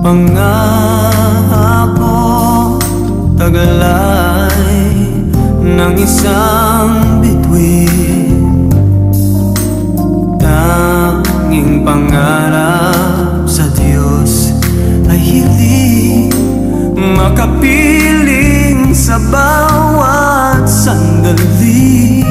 Pangako Tagalay ng isang bituin. Tanging pangarap sa Diyos ay hindi Makapiling sa bawat sandali.